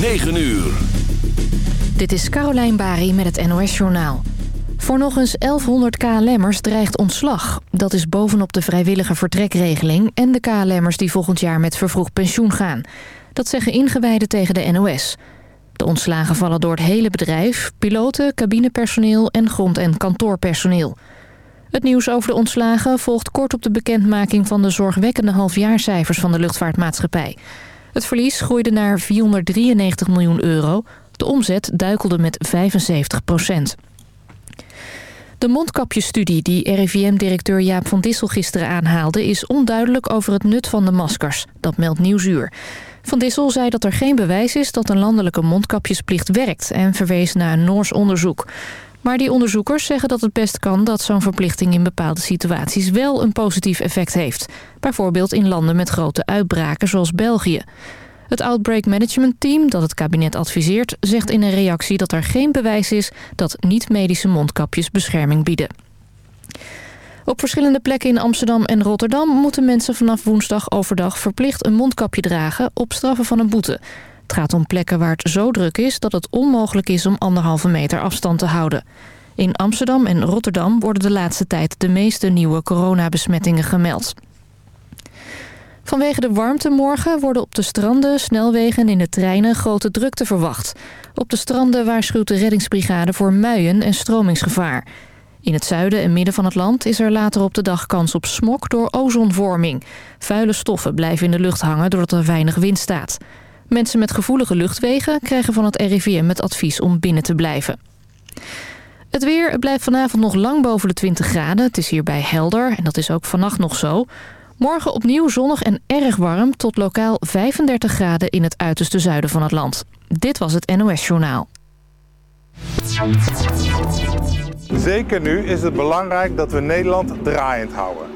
9 uur. Dit is Caroline Bari met het NOS Journaal. Voor nog eens 1100 KLM'ers dreigt ontslag. Dat is bovenop de vrijwillige vertrekregeling... en de KLM'ers die volgend jaar met vervroegd pensioen gaan. Dat zeggen ingewijden tegen de NOS. De ontslagen vallen door het hele bedrijf... piloten, cabinepersoneel en grond- en kantoorpersoneel. Het nieuws over de ontslagen volgt kort op de bekendmaking... van de zorgwekkende halfjaarcijfers van de luchtvaartmaatschappij. Het verlies groeide naar 493 miljoen euro. De omzet duikelde met 75 procent. De mondkapjesstudie die RIVM-directeur Jaap van Dissel gisteren aanhaalde... is onduidelijk over het nut van de maskers. Dat meldt Nieuwsuur. Van Dissel zei dat er geen bewijs is dat een landelijke mondkapjesplicht werkt... en verwees naar een Noors onderzoek. Maar die onderzoekers zeggen dat het best kan dat zo'n verplichting in bepaalde situaties wel een positief effect heeft. Bijvoorbeeld in landen met grote uitbraken zoals België. Het Outbreak Management Team, dat het kabinet adviseert... zegt in een reactie dat er geen bewijs is dat niet-medische mondkapjes bescherming bieden. Op verschillende plekken in Amsterdam en Rotterdam... moeten mensen vanaf woensdag overdag verplicht een mondkapje dragen... op straffen van een boete. Het gaat om plekken waar het zo druk is dat het onmogelijk is om anderhalve meter afstand te houden. In Amsterdam en Rotterdam worden de laatste tijd de meeste nieuwe coronabesmettingen gemeld. Vanwege de warmte morgen worden op de stranden, snelwegen en in de treinen grote drukte verwacht. Op de stranden waarschuwt de reddingsbrigade voor muien en stromingsgevaar. In het zuiden en midden van het land is er later op de dag kans op smok door ozonvorming. Vuile stoffen blijven in de lucht hangen doordat er weinig wind staat. Mensen met gevoelige luchtwegen krijgen van het RIVM het advies om binnen te blijven. Het weer blijft vanavond nog lang boven de 20 graden. Het is hierbij helder en dat is ook vannacht nog zo. Morgen opnieuw zonnig en erg warm tot lokaal 35 graden in het uiterste zuiden van het land. Dit was het NOS Journaal. Zeker nu is het belangrijk dat we Nederland draaiend houden.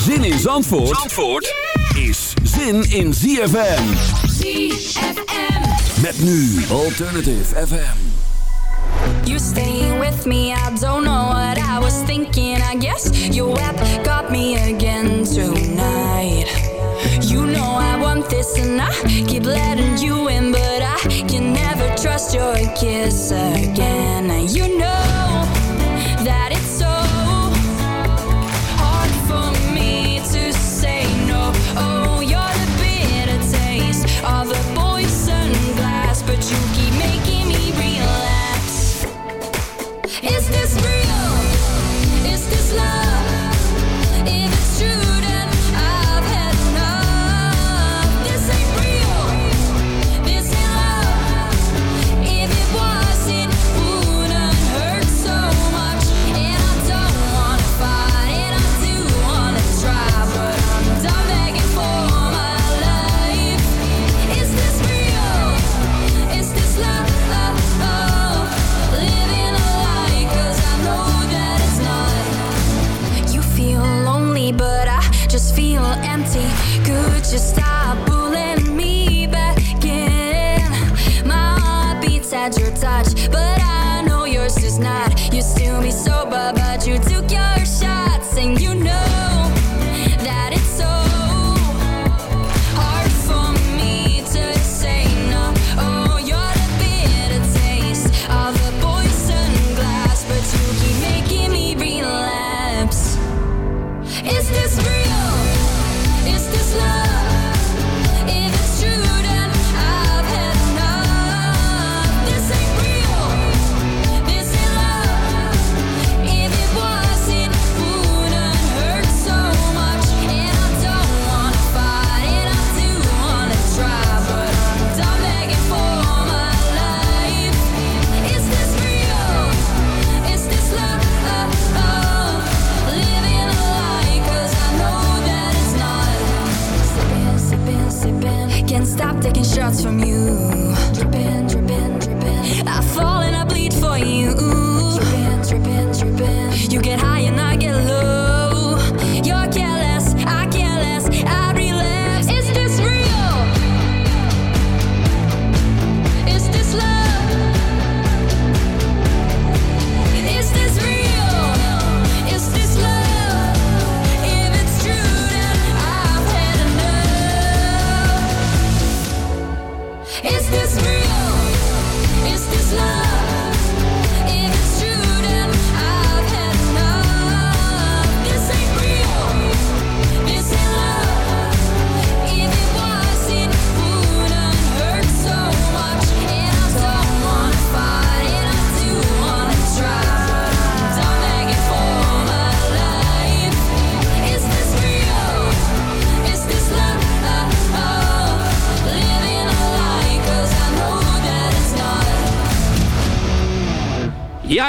Zin in Zandvoort, Zandvoort is zin in ZFM. ZFM. Met nu Alternative FM. You staying with me, I don't know what I was thinking. I guess your app got me again tonight. You know I want this and I keep letting you in, but I can never trust your kiss again. You know just stop.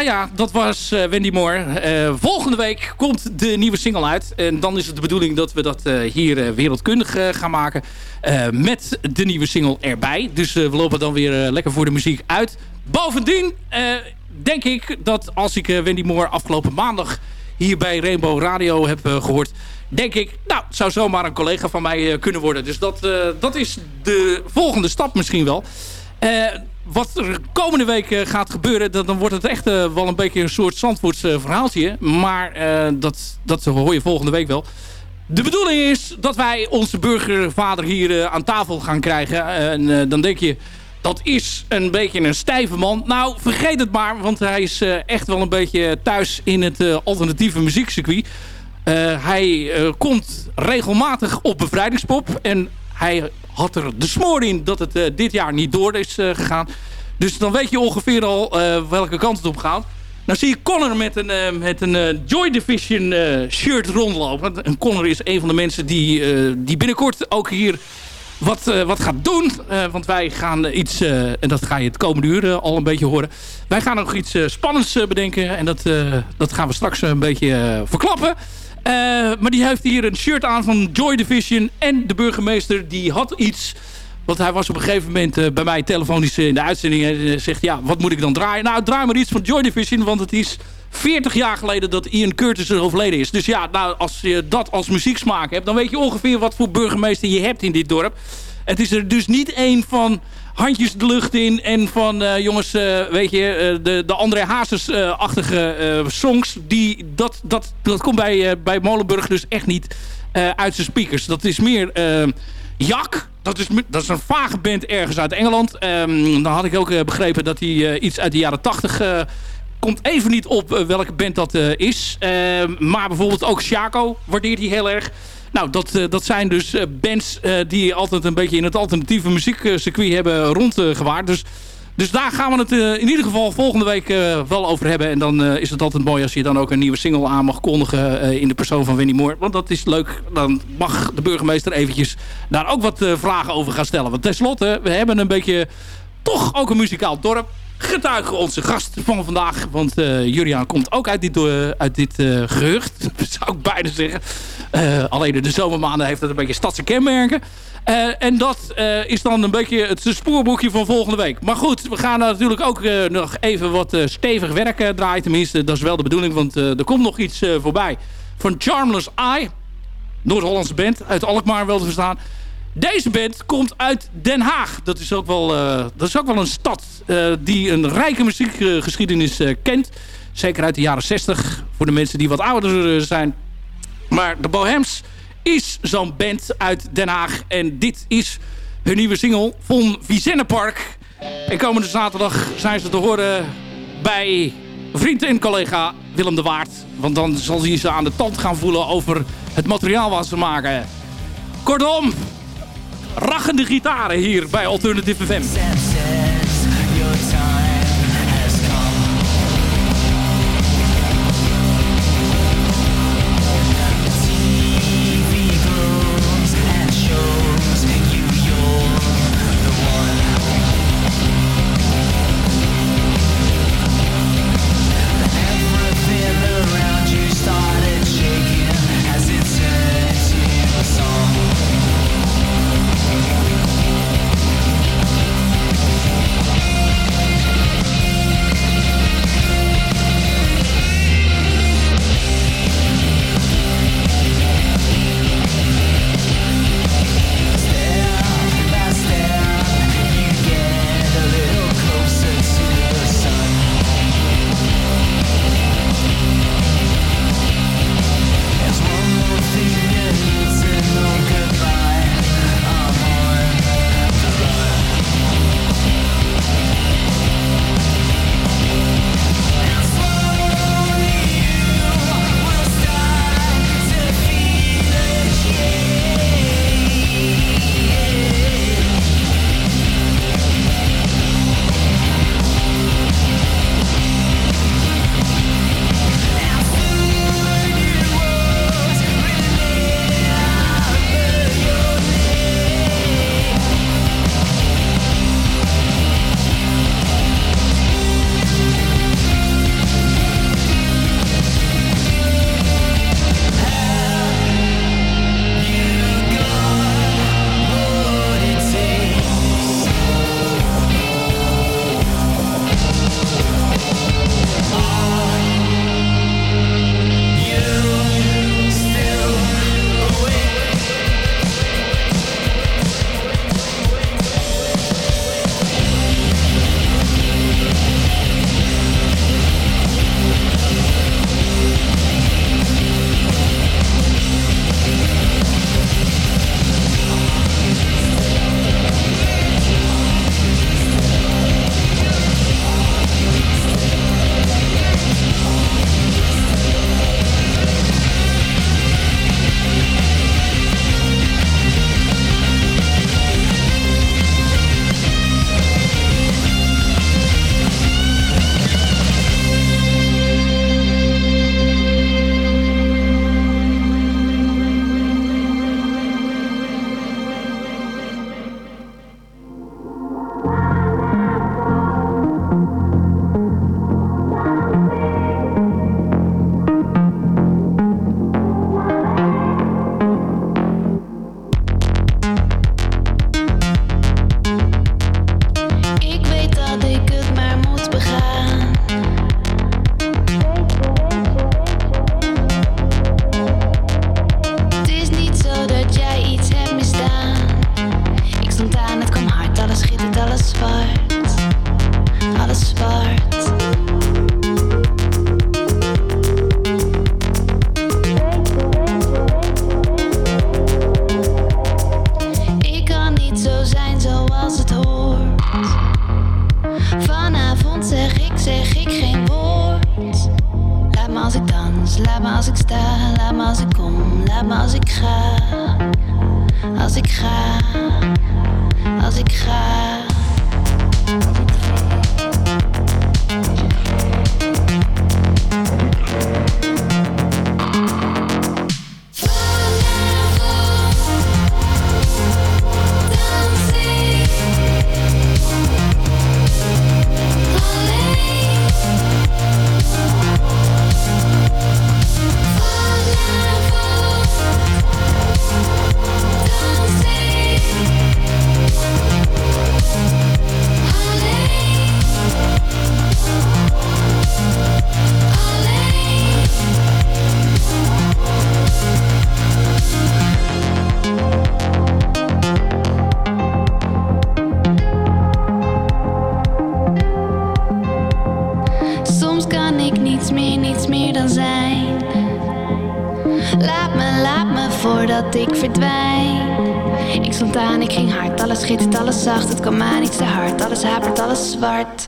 Ja, ja, dat was eh, Wendy Moore. Eh, volgende week komt de nieuwe single uit. En dan is het de bedoeling dat we dat eh, hier wereldkundig gaan maken. Met de nieuwe single erbij. Dus we lopen dan weer lekker voor de muziek uit. Bovendien denk ik dat als ik Wendy Moore afgelopen maandag hier bij Rainbow Radio heb eh, gehoord... denk ik, nou, zou zomaar een collega van mij kunnen worden. Dus dat, dat is de volgende stap misschien wel. Wat er komende week eh, gaat gebeuren... Dan, dan wordt het echt eh, wel een beetje een soort Zandvoorts eh, verhaaltje. Maar dat, dat hoor je volgende week wel. De bedoeling is dat wij onze burgervader hier aan tafel gaan krijgen. En dan denk je, dat is een beetje een stijve man. Nou, vergeet het maar, want hij is echt wel een beetje thuis in het alternatieve muziekcircuit. Hij komt regelmatig op bevrijdingspop. En hij had er de smoor in dat het eh, dit jaar niet door is eh, gegaan. Dus dan weet je ongeveer al eh, welke kant het op gaat. Nou zie je Connor met een, met een Joy Division shirt rondlopen. En Connor is een van de mensen die, die binnenkort ook hier wat, eh, wat gaat doen. Want wij gaan iets, en dat ga je het komende uur al een beetje horen. Wij gaan nog iets spannends bedenken. En dat, dat gaan we straks een beetje verklappen. Eh, maar die heeft hier een shirt aan van Joy Division. En de burgemeester die had iets... Want hij was op een gegeven moment eh, bij mij telefonisch in de uitzending. En eh, zegt, ja, wat moet ik dan draaien? Nou, draai maar iets van Joy Division. Want het is 40 jaar geleden dat Ian Curtis er overleden is. Dus ja, nou, als je dat als muzieksmaak hebt... dan weet je ongeveer wat voor burgemeester je hebt in dit dorp. Het is er dus niet één van handjes de lucht in... en van, eh, jongens, eh, weet je, eh, de, de André Hazes-achtige songs... Die, dat, dat, dat komt bij, bij Molenburg dus echt niet uit zijn speakers. Dat is meer... Jak, dat is, dat is een vage band ergens uit Engeland. Ehm, dan had ik ook begrepen dat hij iets uit de jaren 80 eh, komt even niet op welke band dat is. Ehm, maar bijvoorbeeld ook Shaco waardeert hij heel erg. Nou, dat, eh, dat zijn dus eh, bands eh, die altijd een beetje in het alternatieve muziekcircuit hebben rondgewaard. Dus, dus daar gaan we het in ieder geval volgende week wel over hebben. En dan is het altijd mooi als je dan ook een nieuwe single aan mag kondigen in de persoon van Winnie Moore. Want dat is leuk. Dan mag de burgemeester eventjes daar ook wat vragen over gaan stellen. Want tenslotte, we hebben een beetje toch ook een muzikaal dorp. Getuige onze gast van vandaag. Want Juriaan komt ook uit dit, eh, uit dit gehucht. Zou ik bijna zeggen. Eh, alleen in de zomermaanden heeft het een beetje stadse kenmerken. Eh, en dat eh, is dan een beetje het spoorboekje van volgende week. Maar goed, we gaan natuurlijk ook nog even wat stevig werk eh, draaien. Tenminste, dat is wel de bedoeling. Want er komt nog iets voorbij. Van Charmless Eye. Noord-Hollandse band. Uit Alkmaar wel te verstaan. Deze band komt uit Den Haag. Dat is ook wel, dat is ook wel een stad die een rijke muziekgeschiedenis kent. Zeker uit de jaren 60. Voor de mensen die wat ouder zijn. Maar de Bohems is zo'n band uit Den Haag. En dit is hun nieuwe single van Vizennepark. En komende zaterdag zijn ze te horen bij vriend en collega Willem de Waard. Want dan zal hij ze aan de tand gaan voelen over het materiaal wat ze maken. Kortom, rachende gitaren hier bij Alternative FM. Als ik ga. Als ik ga, als ik ga. Zwart.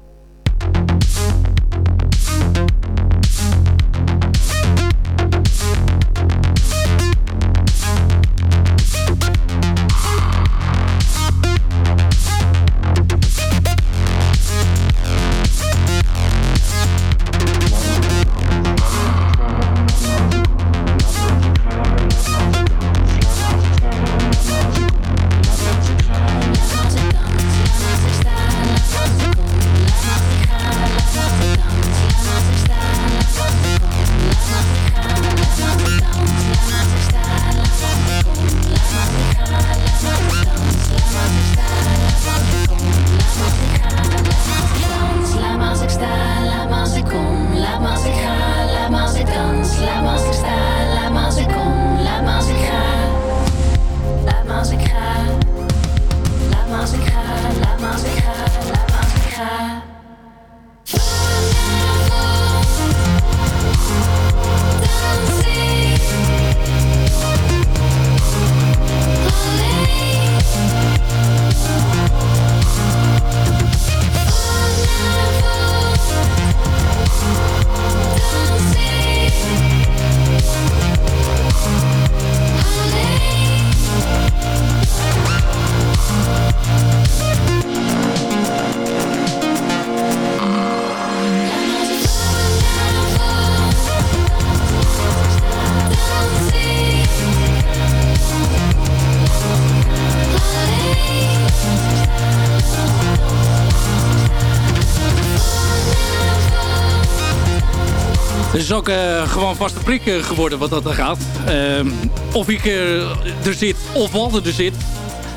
Ook eh, gewoon vaste prik eh, geworden wat dat er gaat. Ehm, of ik eh, er zit, of Walter er zit.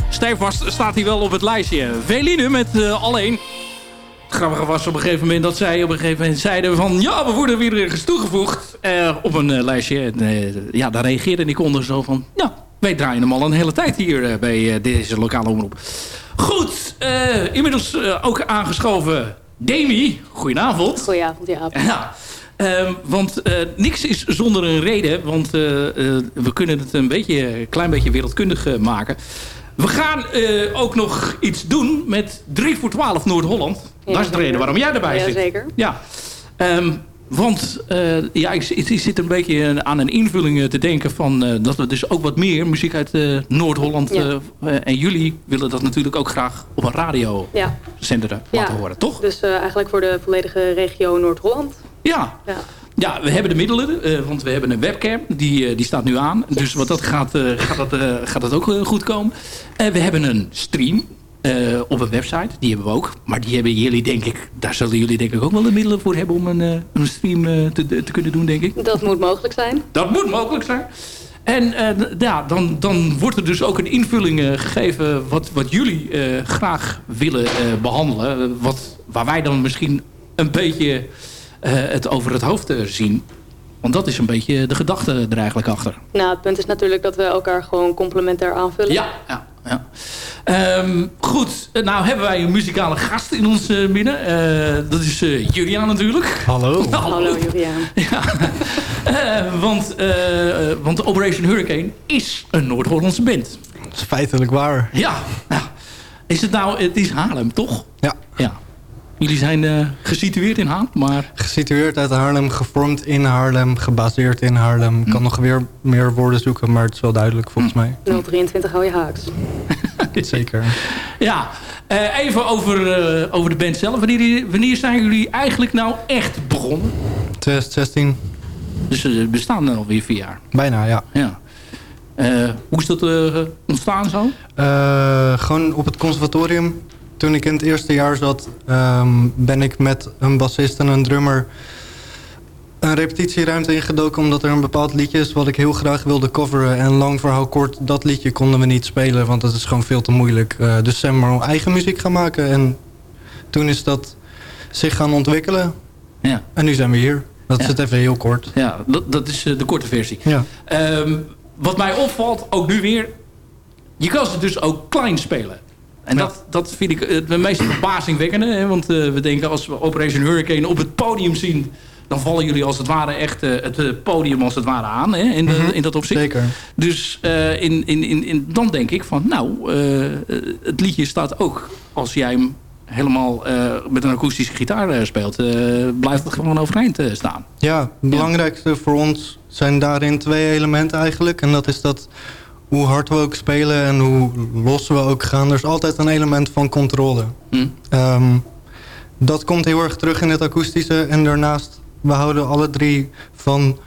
Stijfvast staat hij wel op het lijstje. Veline met alleen. Het grappige was op een gegeven moment dat zij op een gegeven moment zeiden van... Ja, we worden weer ergens toegevoegd op een lijstje. En, ja, daar reageerde ik onder zo van... Ja, wij draaien hem al een hele tijd hier bij deze lokale omroep. Goed, inmiddels ook aangeschoven Demi. Goedenavond. Goedenavond, ja. Ja, ehm, want eh, niks is zonder een reden. Want eh, eh, we kunnen het een beetje, een klein beetje wereldkundig maken. We gaan ook nog iets doen met 3 voor 12 Noord-Holland. Ja, dat is de reden waarom jij erbij Ja, zit. zeker. Ja, Ehm, want ja, ik, ik, zit een beetje aan een invulling te denken van dat we dus ook wat meer muziek uit Noord-Holland Ja. en jullie willen dat natuurlijk ook graag op een radiozender Ja. laten horen, toch? Dus eigenlijk voor de volledige regio Noord-Holland. Ja, Ja. Ja, we hebben de middelen, eh, want we hebben een webcam. Die, eh, die staat nu aan. Dus wat dat gaat, eh, gaat, dat, gaat dat ook goed komen. En we hebben een stream op een website. Die hebben we ook. Maar die hebben jullie, denk ik... Daar zullen jullie denk ik ook wel de middelen voor hebben... om een, een stream te, te kunnen doen, denk ik. Dat moet mogelijk zijn. Dat moet mogelijk zijn. En ja, dan, dan wordt er dus ook een invulling gegeven... wat, wat jullie graag willen eh, behandelen. Eh, wat, waar wij dan misschien een beetje het over het hoofd eh, zien. Want dat is een beetje de gedachte er eigenlijk achter. Nou, het punt is natuurlijk dat we elkaar gewoon complementair aanvullen. Ja, ja, ja. Ehm, goed, eh, nou hebben wij een muzikale gast in ons eh, midden. Eh, dat is eh, Julian natuurlijk. Hallo. Hallo Juliaan. Ja, Eh, want, eh, eh, want Operation Hurricane is een Noord-Hollandse band. Dat is feitelijk waar. Ja, ja. Is het nou, het is Haarlem, toch? Ja. Ja. Jullie zijn eh, gesitueerd in Haan, maar... Gesitueerd uit Haarlem, gevormd in Haarlem, gebaseerd in Haarlem. Ik kan nog weer meer woorden zoeken, maar het is wel duidelijk volgens mij. 023 hou je haaks. Zeker. Ja, eh, even over, eh, over de band zelf. Wanneer, wanneer zijn jullie eigenlijk nou echt begonnen? 2016, Dus ze bestaan alweer vier jaar. bijna ja. Ja. Eh, hoe is dat ontstaan zo? Eh, gewoon op het conservatorium. Toen ik in het eerste jaar zat, ehm, ben ik met een bassist en een drummer een repetitieruimte ingedoken omdat er een bepaald liedje is wat ik heel graag wilde coveren. En lang verhaal kort, dat liedje konden we niet spelen, want dat is gewoon veel te moeilijk. Eh, dus zijn we maar eigen muziek gaan maken en toen is dat zich gaan ontwikkelen. Ja, En nu zijn we hier. Dat is Ja. het even heel kort. ja dat, dat is eh, de korte versie. Ja. Ehm, wat mij opvalt, ook nu weer... Je kan ze dus ook klein spelen. En Ja. dat, dat vind ik het meest verbazingwekkende. Hè? Want eh, we denken als we Operation Hurricane op het podium zien... dan vallen jullie als het ware echt eh, het eh, podium als het ware aan. Hè? In, de- Mhm. in dat opzicht. Zeker. Dus in, in, in, in, dan denk ik van... nou, het liedje staat ook... als jij hem helemaal met een akoestische gitaar speelt... blijft het gewoon overeind staan. Ja, het belangrijkste voor ons zijn daarin twee elementen eigenlijk. En dat is dat hoe hard we ook spelen en hoe los we ook gaan... er is altijd een element van controle. Hm? Ehm, dat komt heel erg terug in het akoestische. En daarnaast, we houden alle drie van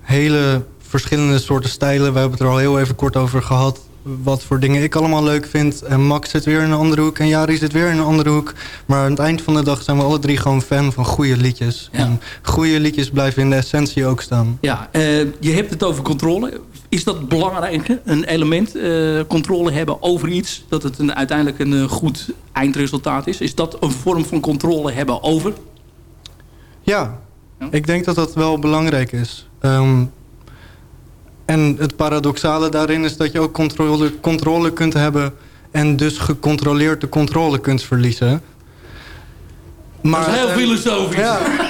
hele verschillende soorten stijlen. We hebben het er al heel even kort over gehad. Wat voor dingen ik allemaal leuk vind. En Max zit weer in een andere hoek. En Jari zit weer in een andere hoek. Maar aan het eind van de dag zijn we alle drie gewoon fan van goede liedjes. Ja. En goede liedjes blijven in de essentie ook staan. Ja, eh, je hebt het over controle. Is dat belangrijk, een element, eh, controle hebben over iets... dat het een, uiteindelijk een eh, goed eindresultaat is? Is dat een vorm van controle hebben over? Ja, Ja. ik denk dat dat wel belangrijk is. Ehm, en het paradoxale daarin is dat je ook controle, controle kunt hebben... en dus gecontroleerd de controle kunt verliezen. Maar dat is heel uiteindelijk- filosofisch. Ja.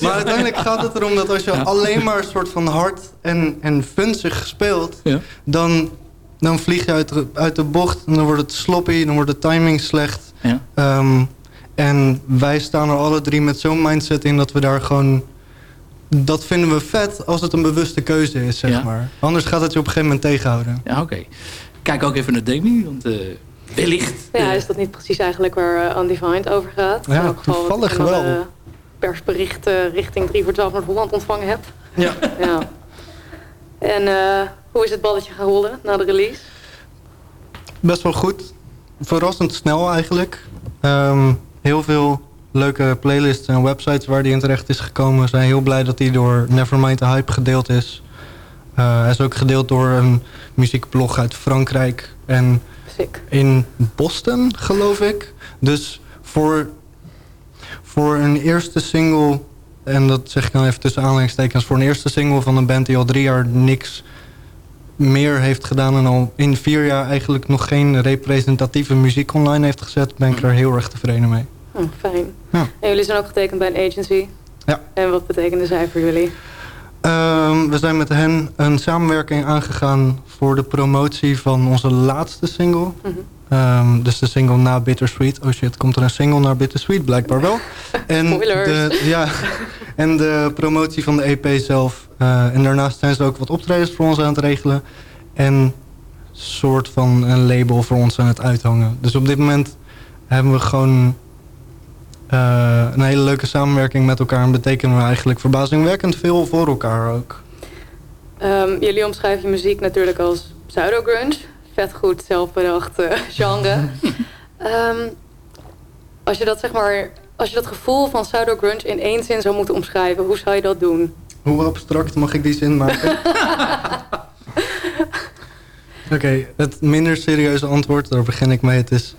Maar uiteindelijk gaat het erom dat als je Ja. alleen maar een soort van hard en, en funzig speelt... Ja. Dan, dan vlieg je uit de, uit de bocht en dan wordt het sloppy, dan wordt de timing slecht... Ja. Ehm, en wij staan er alle drie met zo'n mindset in dat we daar gewoon... Dat vinden we vet als het een bewuste keuze is, zeg Ja. maar. Anders gaat het je op een gegeven moment tegenhouden. Ja, oké. Kijk ook even naar Demi, want eh, wellicht... Ja, eh, is dat niet precies eigenlijk waar uh, Undefined over gaat? Ja, toevallig wel. De persbericht eh, richting 3 voor 12 Noord-Holland ontvangen heb. Ja. Ja. En eh, hoe is het balletje gaan rollen na de release? Best wel goed. Verrassend snel eigenlijk. Ehm, heel veel leuke playlists en websites waar die in terecht is gekomen. We zijn heel blij dat die door Nevermind the Hype gedeeld is. Eh, hij is ook gedeeld door een muziekblog uit Frankrijk. En Sick. in Boston, geloof ik. Dus voor, voor een eerste single... en dat zeg ik dan even tussen aanhalingstekens... voor een eerste single van een band die al drie jaar niks meer heeft gedaan... en al in vier jaar eigenlijk nog geen representatieve muziek online heeft gezet... ben ik er heel erg tevreden mee. Oh, fijn. Ja. En jullie zijn ook getekend bij een agency. Ja. En wat betekende zij voor jullie? Ehm, we zijn met hen een samenwerking aangegaan... voor de promotie van onze laatste single... Mhm. Ehm, dus de single na Bittersweet. Oh shit, komt er een single naar Bittersweet? Blijkbaar wel. En Spoilers. de, ja, en de promotie van de EP zelf. Eh, en daarnaast zijn ze ook wat optredens voor ons aan het regelen. En soort van een label voor ons aan het uithangen. Dus op dit moment hebben we gewoon eh, een hele leuke samenwerking met elkaar. En betekenen we eigenlijk verbazingwekkend veel voor elkaar ook. Ehm, jullie omschrijven je muziek natuurlijk als pseudo-grunge. Vet goed zelfbedacht eh, genre. Ehm, als je dat zeg maar... Als je dat gevoel van pseudo-grunge in één zin zou moeten omschrijven, hoe zou je dat doen? Hoe abstract mag ik die zin maken? Oké, het minder serieuze antwoord, daar begin ik mee. Het is,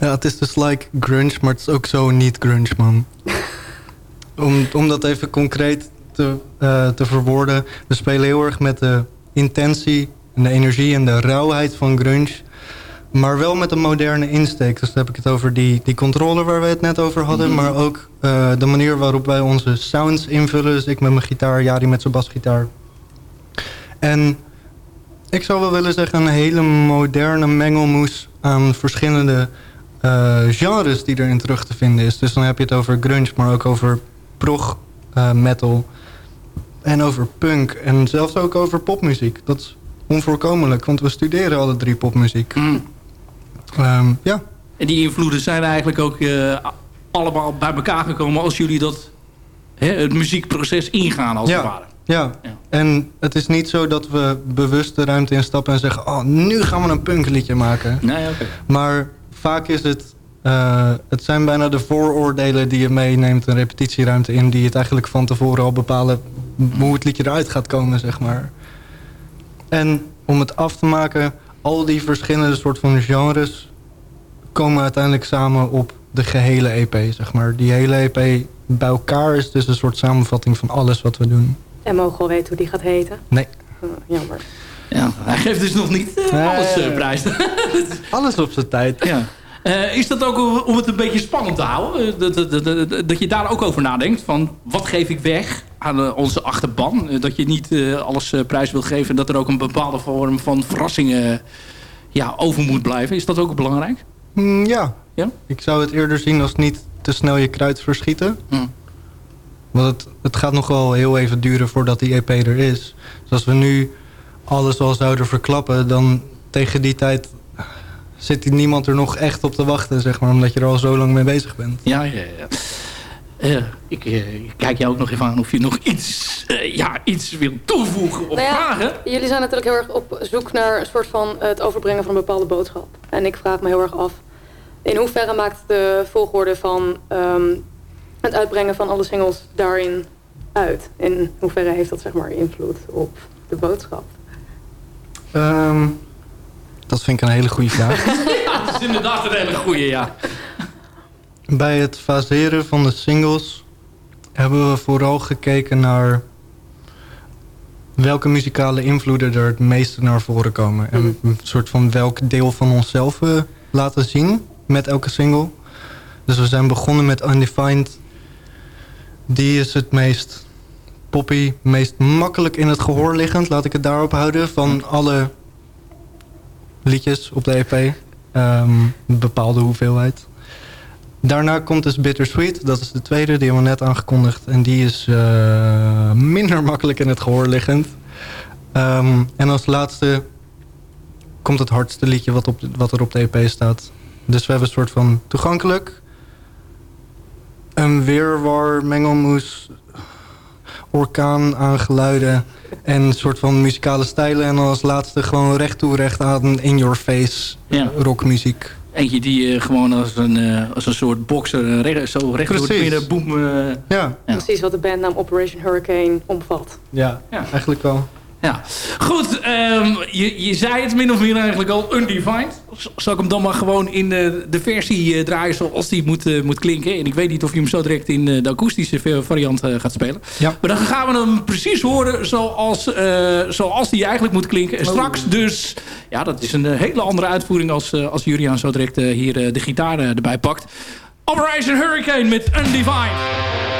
ja, het is dus like grunge, maar het is ook zo niet grunge, man. om, om dat even concreet te, eh, te verwoorden. We spelen heel erg met de intentie en de energie en de rauwheid van grunge. Maar wel met een moderne insteek. Dus dan heb ik het over die, die controller waar we het net over hadden. Maar ook eh, de manier waarop wij onze sounds invullen. Dus ik met mijn gitaar, Jari met zijn basgitaar. En ik zou wel willen zeggen een hele moderne mengelmoes aan verschillende eh, genres die erin terug te vinden is. Dus dan heb je het over grunge, maar ook over prog eh, metal. En over punk. En zelfs ook over popmuziek. Dat is onvoorkomelijk, want we studeren alle drie popmuziek. Mm. Ehm, ja, En die invloeden zijn eigenlijk ook eh, allemaal bij elkaar gekomen als jullie dat hè, het muziekproces ingaan als Ja. het ware. ja. Ja. En het is niet zo dat we bewust de ruimte instappen en zeggen... oh, nu gaan we een punkliedje maken. Nee, oké. Maar vaak is het... eh, het zijn bijna de vooroordelen die je meeneemt... een repetitieruimte in... die het eigenlijk van tevoren al bepalen... hoe het liedje eruit gaat komen, zeg maar. En om het af te maken... al die verschillende soort van genres... komen uiteindelijk samen op de gehele EP, zeg maar. Die hele EP bij elkaar is dus een soort samenvatting van alles wat we doen. En mogen we al weten hoe die gaat heten? Nee. Eh, jammer. Ja, hij geeft dus nog niet eh, alles eh, prijs. Alles op zijn tijd. ja. Eh, is dat ook om- het een beetje spannend te houden? Eh, Dat, dat, dat, dat- je daar ook over nadenkt. Van wat geef ik weg aan eh, onze achterban? Dat je niet alles prijs wil geven. En dat er ook een bepaalde vorm van verrassingen ja, over moet blijven. Is dat ook belangrijk? Mm, ja. Ja? Ik zou het eerder zien als niet te snel je kruid verschieten. Hm. Want het, het gaat nog wel heel even duren voordat die EP er is. Dus als we nu alles al zouden verklappen... dan tegen die tijd zit hier niemand er nog echt op te wachten, zeg maar. Omdat je er al zo lang mee bezig bent. Ja, ja, ja. Eh, ik, eh, ik kijk jou ook nog even aan of je nog iets, eh, ja, iets wil toevoegen of Nou ja, vragen. Jullie zijn natuurlijk heel erg op zoek naar een soort van het overbrengen van een bepaalde boodschap. En ik vraag me heel erg af, in hoeverre maakt de volgorde van ehm, het uitbrengen van alle singles daarin uit? In hoeverre heeft dat zeg maar invloed op de boodschap? Ehm, dat vind ik een hele goede vraag. Ja, dat is inderdaad een hele goeie, ja. Bij het faseren van de singles hebben we vooral gekeken naar welke muzikale invloeden er het meeste naar voren komen. En een soort van welk deel van onszelf we laten zien met elke single. Dus we zijn begonnen met Undefined. Die is het meest poppy, meest makkelijk in het gehoor liggend. Laat ik het daarop houden. Van alle liedjes op de EP. Ehm, een bepaalde hoeveelheid. Daarna komt dus Bittersweet. Dat is de tweede, die hebben we net aangekondigd. En die is eh, minder makkelijk in het gehoor liggend. Ehm, en als laatste komt het hardste liedje wat, op, wat er op de EP staat. Dus we hebben een soort van toegankelijk. Een weerwar, mengelmoes, orkaan aan geluiden. En een soort van muzikale stijlen. En als laatste gewoon recht toe, recht aan, in your face Ja. rockmuziek. Eentje die eh, gewoon als een, eh, als een soort bokser eh, recht- zo recht door het Precies. midden, boem. eh, Ja, Ja. Precies wat de bandnaam Operation Hurricane omvat. ja, Ja. eigenlijk wel. Ja. Goed, ehm, je, je zei het min of meer eigenlijk al, undefined. Zal ik hem dan maar gewoon in de, de versie eh, draaien zoals die moet, eh, moet klinken? En ik weet niet of je hem zo direct in eh, de akoestische va- variant eh, gaat spelen. Ja. Maar dan gaan we hem precies horen zoals, eh, zoals die eigenlijk moet klinken. En straks dus, ja dat is een eh, hele andere uitvoering als, eh, als Juriaan zo direct eh, hier eh, de gitaar eh, erbij pakt. Operation Hurricane met. Undefined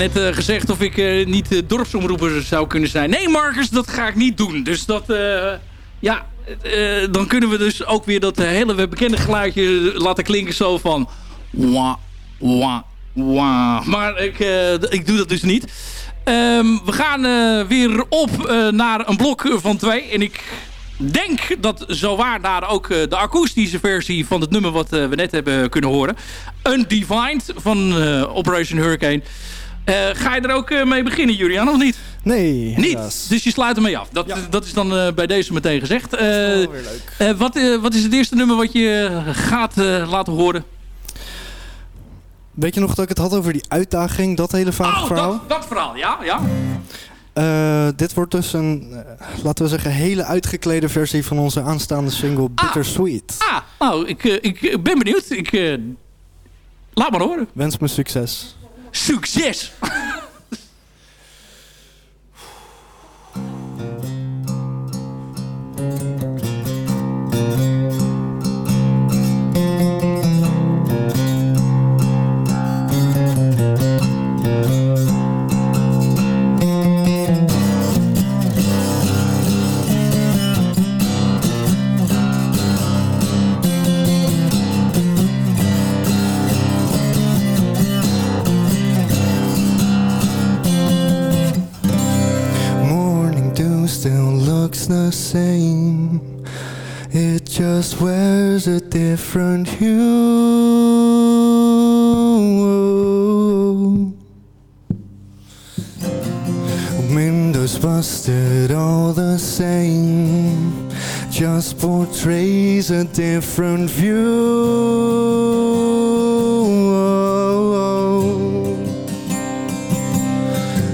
net eh, gezegd of ik eh, niet uh, dorpsomroeper zou kunnen zijn. Nee, Marcus, dat ga ik niet doen. Dus dat, ja, dan kunnen we dus ook weer dat hele bekende geluidje laten klinken zo van... Wah, wah, wah. Maar ik, ik doe dat dus niet. Ehm, we gaan weer op naar een blok van twee. En ik denk dat zowaar daar ook de akoestische versie van het nummer wat we net hebben kunnen horen. Undefined van Operation Hurricane. Eh, ga je er ook eh, mee beginnen, Julian, of niet? Nee, Niet. Dus je sluit ermee af. Dat, Ja. dat is dan eh, bij deze meteen gezegd. Weer leuk. wat, wat is het eerste nummer wat je gaat laten horen? Weet je nog dat ik het had over die uitdaging, dat hele vage Oh, verhaal? dat, dat verhaal, ja. ja. Dit wordt dus een, laten we zeggen, hele uitgeklede versie van onze aanstaande single Bittersweet. Ah, nou, ik, ik ben benieuwd. Ik, laat maar horen. Wens me succes. Succes! same. It just wears a different hue. Windows busted all the same. Just portrays a different view.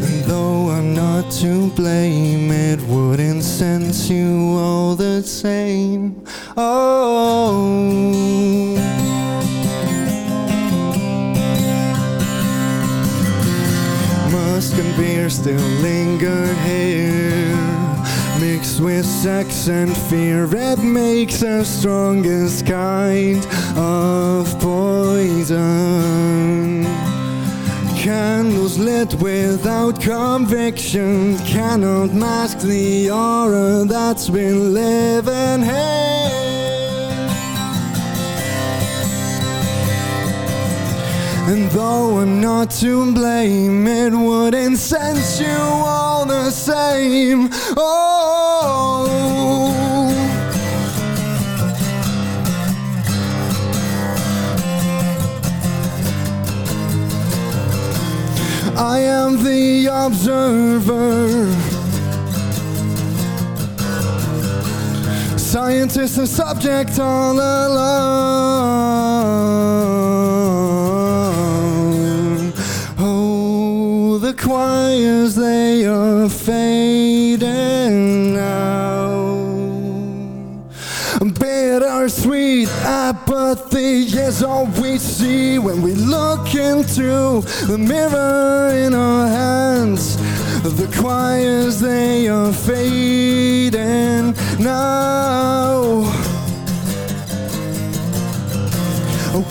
And though I'm not to blame, it sense you all the same. Oh. Musk and beer still linger here. Mixed with sex and fear, it makes the strongest kind of poison. Candles lit without conviction cannot mask the aura that's been living here. And though I'm not to blame, it would incense you all the same. Oh. I am the observer. Scientist and subject all alone. Oh, the choirs, they are fading apathy is all we see when we look into the mirror in our hands. The choirs, they are fading now.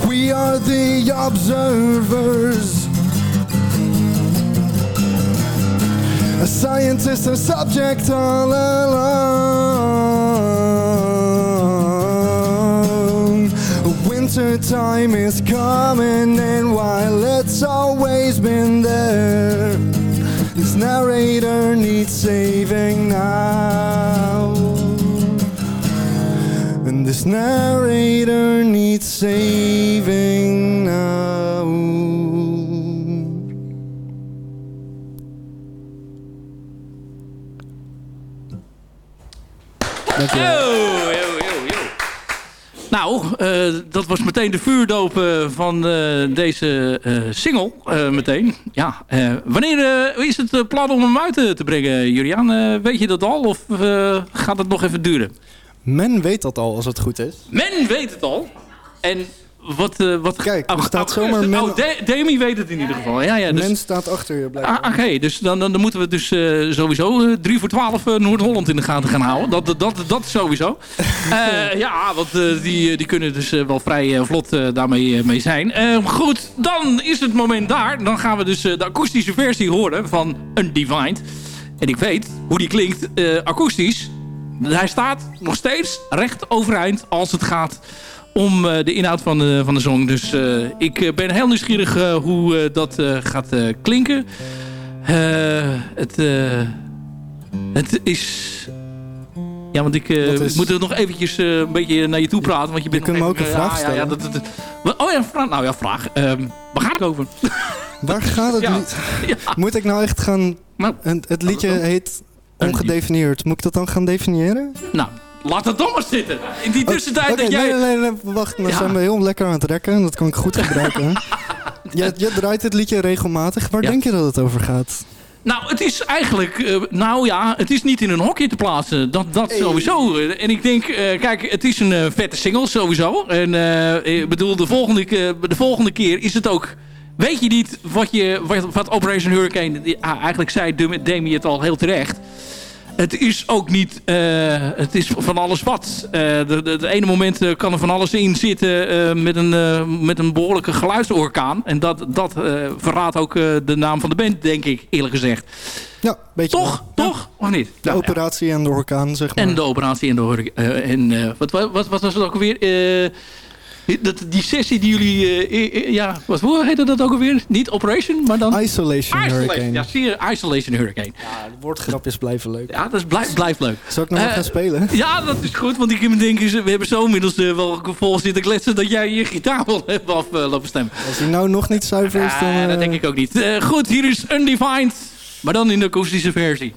We are the observers. A scientist, a subject all alone. Winter time is coming, and while it's always been there, this narrator needs saving now. And this narrator needs saving dat was meteen de vuurdoop eh, van eh, deze eh, single. meteen. Ja, wanneer is het plan om hem uit te brengen, Julian? Eh, weet je dat al of gaat het nog even duren? Men weet dat al als het goed is. Men weet het al. En wat... eh, wat Kijk, er oh, staat oh, zomaar men- Oh, De- Demi weet het in ieder geval. Ja, ja, dus, Mens staat achter je, blijkbaar. Ah, Oké, dus dan, dan, dan moeten we dus eh, sowieso eh, 3 voor 12 eh, Noord-Holland in de gaten gaan houden. Dat, dat, dat, dat sowieso. Eh, ja, want eh, die, die kunnen dus eh, wel vrij eh, vlot eh, daarmee eh, mee zijn. Eh, goed, dan is het moment daar. Dan gaan we dus eh, de akoestische versie horen van Undefined. En ik weet hoe die klinkt eh, akoestisch. Hij staat nog steeds recht overeind als het gaat om eh, de inhoud van de, van de song. Dus eh, ik eh, ben heel nieuwsgierig eh, hoe eh, dat eh, gaat eh, klinken. Eh, het, eh, het is... Ja, want ik eh, Wat is- moet er nog eventjes eh, een beetje naar je toe praten. Want je bent Je kunt me ook even- een vraag ja, ja, ja, stellen. dat, dat- oh ja, vraag. Nou ja, vraag. Ehm, waar gaat het over? Waar gaat het Ja. niet? Ja. Moet ik nou echt gaan... Nou, Het, het liedje Wat dan? heet Ongedefinieerd. Moet ik dat dan gaan definiëren? nou, laat het dan maar zitten. In die tussentijd dat jij... Nee, nee, nee, wacht. We Ja. zijn we heel lekker aan het rekken. Dat kan ik goed gebruiken. je, je draait het liedje regelmatig. Waar Ja. denk je dat het over gaat? Nou, het is eigenlijk... eh, nou ja, het is niet in een hokje te plaatsen. Dat, dat sowieso. Eh, En ik denk, eh, kijk, het is een vette single sowieso. En ik bedoel, de volgende, de volgende keer is het ook... Weet je niet wat, je, wat, wat Operation Hurricane... ah, eigenlijk zei Demi het al heel terecht. Het is ook niet... eh, het is van alles wat. Eh de, de, de ene moment eh, kan er van alles in zitten met, een, met een behoorlijke geluidsorkaan. En dat, dat verraadt ook de naam van de band, denk ik, eerlijk gezegd. Ja, beetje Toch? wel. Ja. Toch? Of niet? De Nou, ja. operatie en de orkaan, zeg maar. En de operatie en de eh, en wat, wat, wat was het ook alweer? Dat, die sessie die jullie... eh, ja, wat, hoe heette dat ook alweer? Niet Operation, maar dan... Isolation Isolation. Hurricane. Ja, zie je, Isolation Hurricane. Ja, de woordgrapjes blijven leuk. Ja, dat is blijf, blijft leuk. Zal ik nog wel Eh, gaan spelen? Ja, dat is goed, want ik heb me denken, we hebben zo inmiddels eh, wel vol zitten kletsen dat jij je gitaar wil hebben aflopen stemmen. Als hij nou nog niet zuiver is, dan... Ja, dat denk ik ook niet. Goed, hier is Undefined, maar dan in de akoestische versie.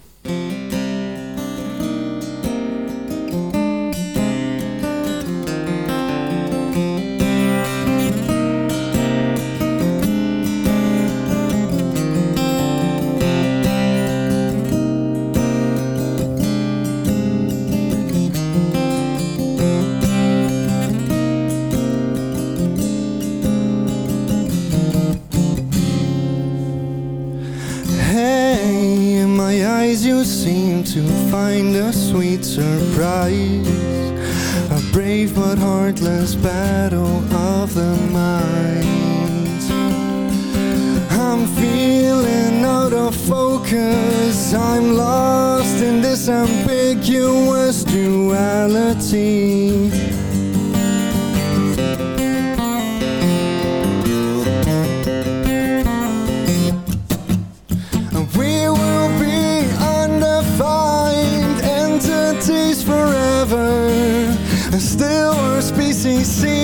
Heartless battle of the mind. I'm feeling out of focus I'm lost in this ambiguous duality We will be undefined entities forever. And still see, see.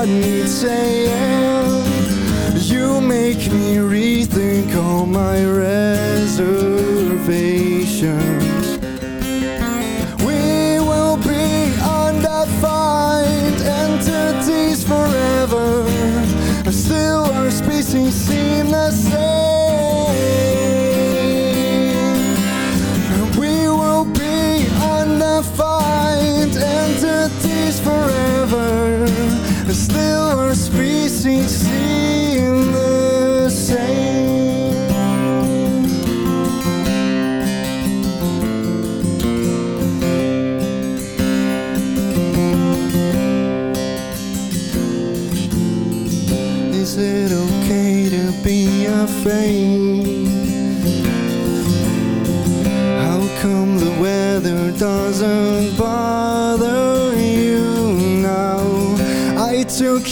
I need to say.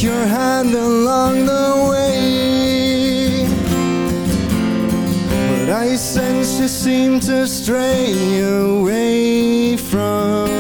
your hand along the way. But I sense you seem to stray away from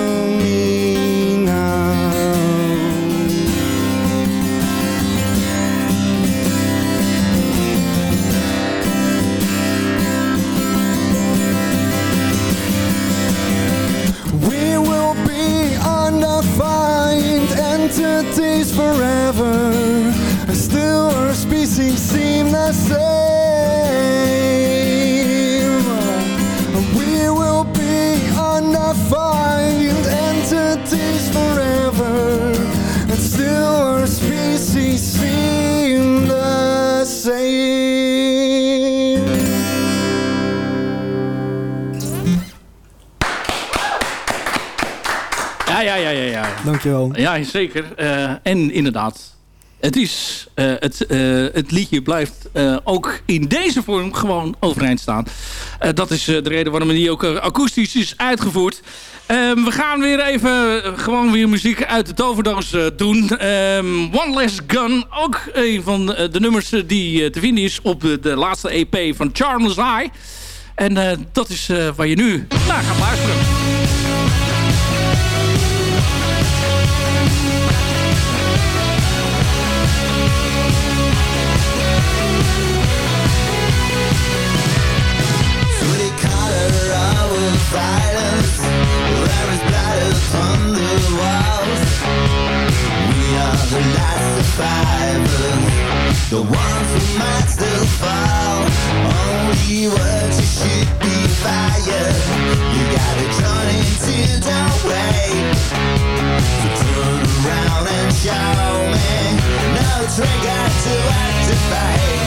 Dankjewel. Ja, zeker. Eh, en inderdaad, het, is, eh, het, eh, het liedje blijft ook in deze vorm gewoon overeind staan. dat is de reden waarom die ook akoestisch is uitgevoerd. Ehm, we gaan weer even gewoon weer muziek uit de toverdoos doen. Ehm, One Less Gun, ook een van de nummers die te vinden is op de, laatste EP van Charles Eye En dat is waar je nu naar gaat luisteren. survivor The ones who might still fall Only words you should be fired. You gotta join into the way. So turn around and show me. No trigger to activate.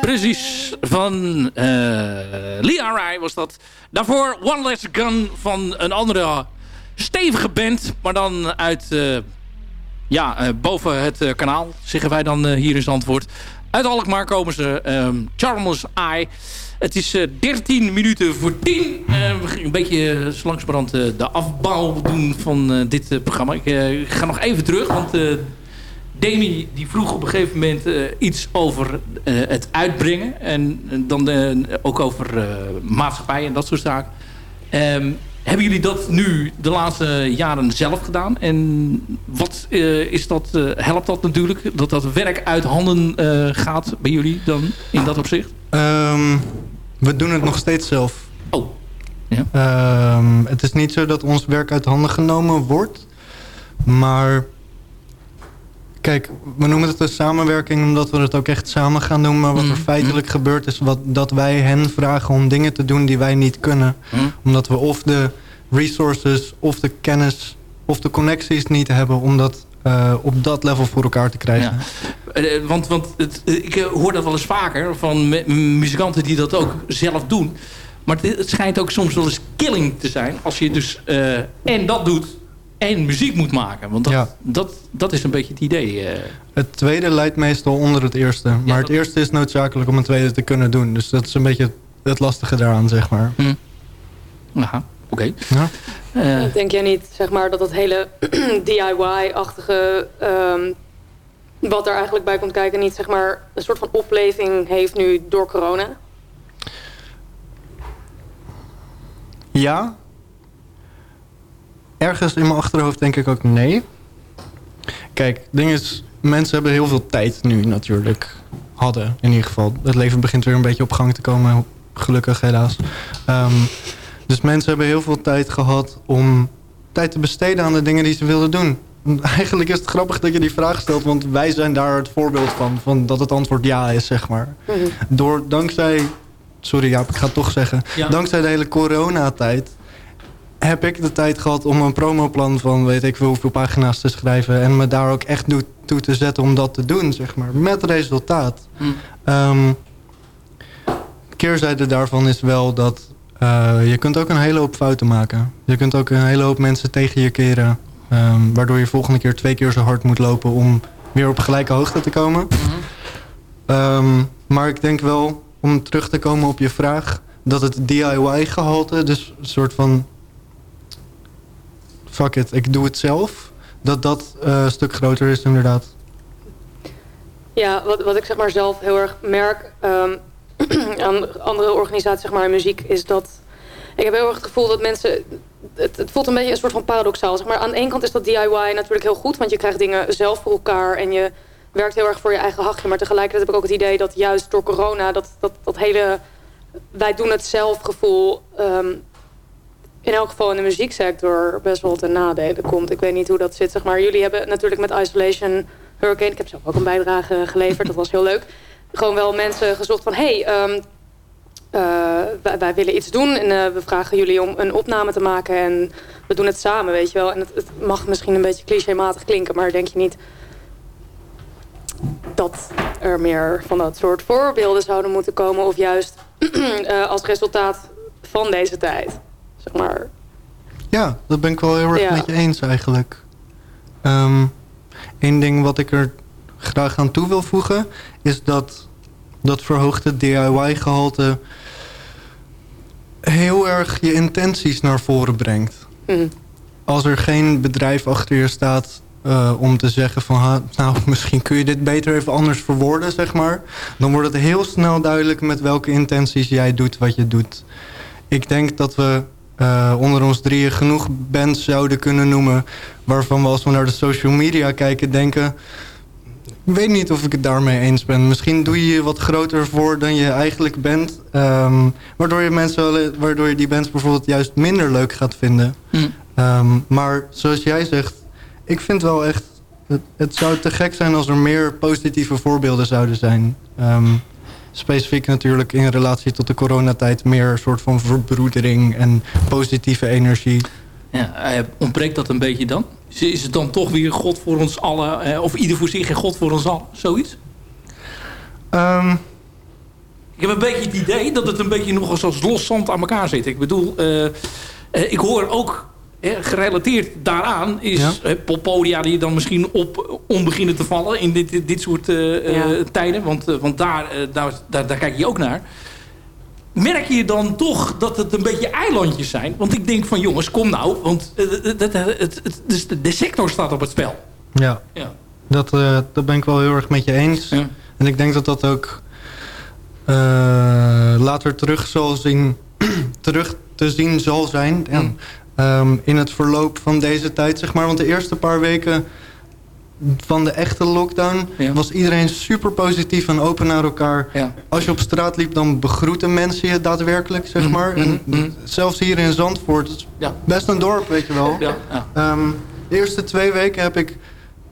Precies, van eh Lia Rai was dat. Daarvoor One Less Gun van een andere stevige band. Maar dan uit, eh, ja, eh, boven het eh, kanaal, zeggen wij dan eh, hier in Zandvoort. Uit Alkmaar komen ze, ehm Charles Eye. Het is eh, 13 minuten voor 10. Eh, we een beetje uh, langsbrand eh, de afbouw doen van eh, dit eh, programma. Eh, ik ga nog even terug, want... Demi die vroeg op een gegeven moment eh, iets over eh, het uitbrengen. En dan eh, ook over maatschappij en dat soort zaken. Ehm, hebben jullie dat nu de laatste jaren zelf gedaan? En wat is dat, helpt dat natuurlijk? Dat dat werk uit handen gaat bij jullie dan in dat opzicht? Ehm, we doen het nog steeds zelf. Oh, ja. Ehm, het is niet zo dat ons werk uit handen genomen wordt. Maar kijk, we noemen het een samenwerking omdat we het ook echt samen gaan doen. Maar wat Mm, er feitelijk gebeurt is wat, dat wij hen vragen om dingen te doen die wij niet kunnen. Mm. Omdat we of de resources, of de kennis, of de connecties niet hebben om dat eh, op dat level voor elkaar te krijgen. Ja. Eh, want want het, eh, ik eh, hoor dat wel eens vaker van mu- muzikanten die dat ook zelf doen. Maar het, het schijnt ook soms wel eens killing te zijn. Als je dus eh, en dat doet en muziek moet maken. Want dat, Ja. dat, dat is een beetje het idee. eh. Het tweede leidt meestal onder het eerste. Maar het eerste is noodzakelijk om het tweede te kunnen doen. Dus dat is een beetje het, lastige daaraan, zeg maar. Aha, oké. Ja. Eh, Denk jij niet, zeg maar, dat dat hele DIY-achtige... ehm, wat er eigenlijk bij komt kijken... niet, zeg maar, een soort van opleving heeft nu door corona? Ja. Ergens in mijn achterhoofd denk ik ook nee. Kijk, het ding is... Mensen hebben heel veel tijd nu natuurlijk. Hadden, in ieder geval. Het leven begint weer een beetje op gang te komen. Gelukkig, helaas. Ehm, dus mensen hebben heel veel tijd gehad om tijd te besteden aan de dingen die ze wilden doen. eigenlijk is het grappig dat je die vraag stelt, want wij zijn daar het voorbeeld van, van dat het antwoord ja is, zeg maar. Mhm. Door, dankzij, sorry Jaap, ik ga het toch zeggen, Ja. dankzij de hele coronatijd heb ik de tijd gehad om een promoplan van weet ik veel hoeveel pagina's te schrijven en me daar ook echt toe- toe te zetten om dat te doen, zeg maar, met resultaat. Hm. Ehm, keerzijde daarvan is wel dat eh, je kunt ook een hele hoop fouten maken. Je kunt ook een hele hoop mensen tegen je keren. ehm, waardoor je volgende keer twee keer zo hard moet lopen om weer op gelijke hoogte te komen. Ehm, maar ik denk wel, om terug te komen op je vraag... dat het DIY-gehalte, dus een soort van... fuck it, ik doe het zelf... dat dat eh, een stuk groter is inderdaad. Ja, wat, wat ik zeg maar zelf heel erg merk ehm, aan andere organisaties zeg maar, in muziek is dat... Ik heb heel erg het gevoel dat mensen... Het, het voelt een beetje een soort van paradoxaal. Zeg maar. Aan de kant is dat DIY natuurlijk heel goed, want je krijgt dingen zelf voor elkaar en je werkt heel erg voor je eigen hachje. Maar tegelijkertijd heb ik ook het idee dat juist door corona dat, dat, dat hele wij doen het zelf gevoel ehm, in elk geval in de muzieksector best wel ten nadele komt. Ik weet niet hoe dat zit. Zeg maar. Jullie hebben natuurlijk met Isolation Hurricane... Ik heb zelf ook een bijdrage geleverd. Dat was heel leuk. Gewoon wel mensen gezocht van... Hey, ehm, eh, wij, willen iets doen en eh, we vragen jullie om een opname te maken. En we doen het samen, weet je wel. En het, het mag misschien een beetje clichématig klinken... maar denk je niet dat er meer van dat soort voorbeelden zouden moeten komen... of juist eh, als resultaat van deze tijd, zeg maar... Ja, dat ben ik wel heel erg Ja. met je eens eigenlijk. Eén ding wat ik er graag aan toe wil voegen... is dat dat verhoogde DIY-gehalte... heel erg je intenties naar voren brengt. Mhm. Als er geen bedrijf achter je staat... eh, om te zeggen van... ha, nou, misschien kun je dit beter even anders verwoorden, zeg maar... dan wordt het heel snel duidelijk... met welke intenties jij doet wat je doet. Ik denk dat we eh, onder ons drieën genoeg bands zouden kunnen noemen... waarvan we als we naar de social media kijken denken... ik weet niet of ik het daarmee eens ben. Misschien doe je je wat groter voor dan je eigenlijk bent... ehm, waardoor, je mensen, waardoor je die bands bijvoorbeeld juist minder leuk gaat vinden. Hm. Ehm, maar zoals jij zegt, ik vind wel echt... Het, het zou te gek zijn als er meer positieve voorbeelden zouden zijn... Ehm, specifiek natuurlijk in relatie tot de coronatijd... meer een soort van verbroedering en positieve energie. Ja, eh, ontbreekt dat een beetje dan? Is, het dan toch weer God voor ons allen, eh, of ieder voor zich en God voor ons allen, zoiets? Ehm, Ik heb een beetje het idee dat het een beetje nog als- als los zand aan elkaar zit. Ik bedoel, eh, ik hoor ook gerelateerd daaraan is Ja. eh, poppodia die dan misschien op om beginnen te vallen in dit, dit, dit soort eh, eh, Ja. tijden. Want, eh, want daar, eh, daar, daar, daar kijk je ook naar. Merk je dan toch dat het een beetje eilandjes zijn? Want ik denk van jongens, kom nou. Want eh, het, het, het, het- dus de, de sector staat op het spel. ja, Ja. dat, eh, dat ben ik wel heel erg met je eens. Ja. En ik denk dat dat ook eh, later terug, zal zien, terug te zien zal zijn. Ja. Ehm, in het verloop van deze tijd, zeg maar. Want de eerste paar weken van de echte lockdown... Ja. was iedereen super positief en open naar elkaar. Ja. Als je op straat liep, dan begroeten mensen je daadwerkelijk, zeg Mhm, maar. En mhm, mhm. zelfs hier in Zandvoort, het is Ja. best een dorp, weet je wel. Ehm, de eerste twee weken heb ik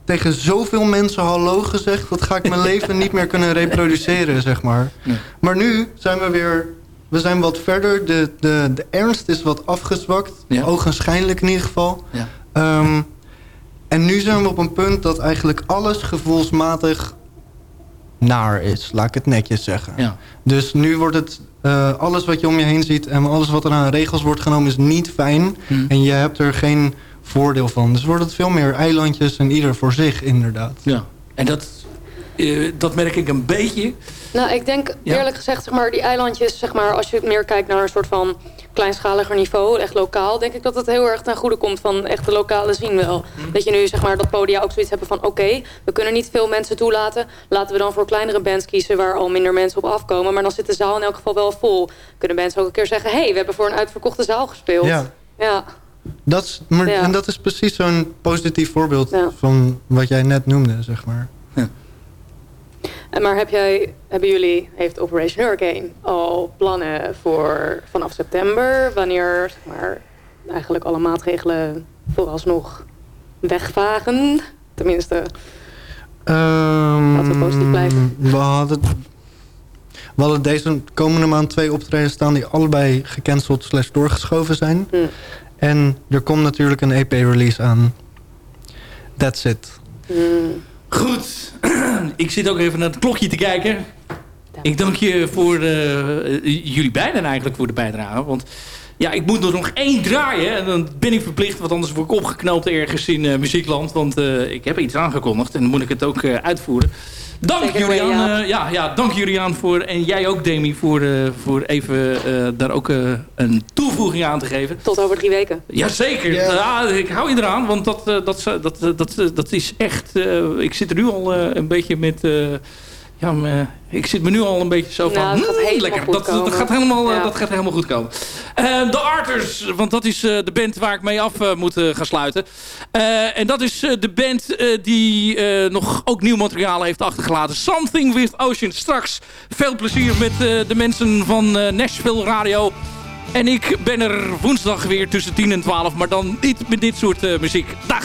tegen zoveel mensen hallo gezegd... dat ga ik mijn leven niet meer kunnen reproduceren, zeg maar. Nee. Maar nu zijn we weer... We zijn wat verder. De, de, de ernst is wat afgezwakt. Ja. Ogenschijnlijk in ieder geval. Ja. Ehm, en nu zijn we op een punt dat eigenlijk alles gevoelsmatig naar is. Laat ik het netjes zeggen. Ja. Dus nu wordt het... eh, alles wat je om je heen ziet en alles wat er aan regels wordt genomen is niet fijn. Hm. En je hebt er geen voordeel van. Dus wordt het veel meer eilandjes en ieder voor zich inderdaad. Ja. En dat, eh, dat merk ik een beetje. Nou, ik denk Ja. eerlijk gezegd, zeg maar, die eilandjes, zeg maar, als je meer kijkt naar een soort van kleinschaliger niveau, echt lokaal, denk ik dat het heel erg ten goede komt van echt de lokale zien wel. Mhm. Dat je nu, zeg maar, dat podia ook zoiets hebben van, oké, we kunnen niet veel mensen toelaten, laten we dan voor kleinere bands kiezen waar al minder mensen op afkomen, maar dan zit de zaal in elk geval wel vol. Kunnen mensen ook een keer zeggen, hé, hey, we hebben voor een uitverkochte zaal gespeeld. Ja. Ja. Dat is, maar, Ja. En dat is precies zo'n positief voorbeeld Ja. van wat jij net noemde, zeg maar. En maar heb jij, hebben jullie, heeft Operation Hurricane al plannen voor vanaf september? Wanneer zeg maar, eigenlijk alle maatregelen vooralsnog wegvagen? Tenminste, Ehm, Laten we positief blijven. We hadden, we hadden deze komende maand twee optredens staan... die allebei gecanceld slash doorgeschoven zijn. Hm. En er komt natuurlijk een EP-release aan. That's it. Goed. Ik zit ook even naar het klokje te kijken. Ik dank je voor eh, jullie beiden eigenlijk voor de bijdrage. Want ja, ik moet er nog één draaien. En dan ben ik verplicht, want anders word ik opgeknoopt ergens in eh, muziekland. Want eh, ik heb iets aangekondigd en dan moet ik het ook uitvoeren. Dank Zeker, ja. eh, ja, ja, dank Julian voor, en jij ook Demi voor, eh, voor even eh, daar ook eh, een toevoeging aan te geven. tot over drie weken. Jazeker, Ja. ja, ik hou je eraan, want dat, dat, dat, dat, dat, dat is echt... eh, ik zit er nu al een beetje met... eh, ja, ik zit me nu al een beetje zo van... Nou, dat gaat "Hmm, lekker, dat, dat, komen." gaat helemaal, eh, Ja. dat gaat helemaal goed komen. Eh, de Arters, want dat is eh, de band waar ik mee af moet gaan sluiten. En dat is de band die nog ook nieuw materiaal heeft achtergelaten. Something with Ocean. Straks veel plezier met de mensen van Nashville Radio... En ik ben er woensdag weer tussen 10 en 12. Maar dan niet met dit soort muziek. Dag!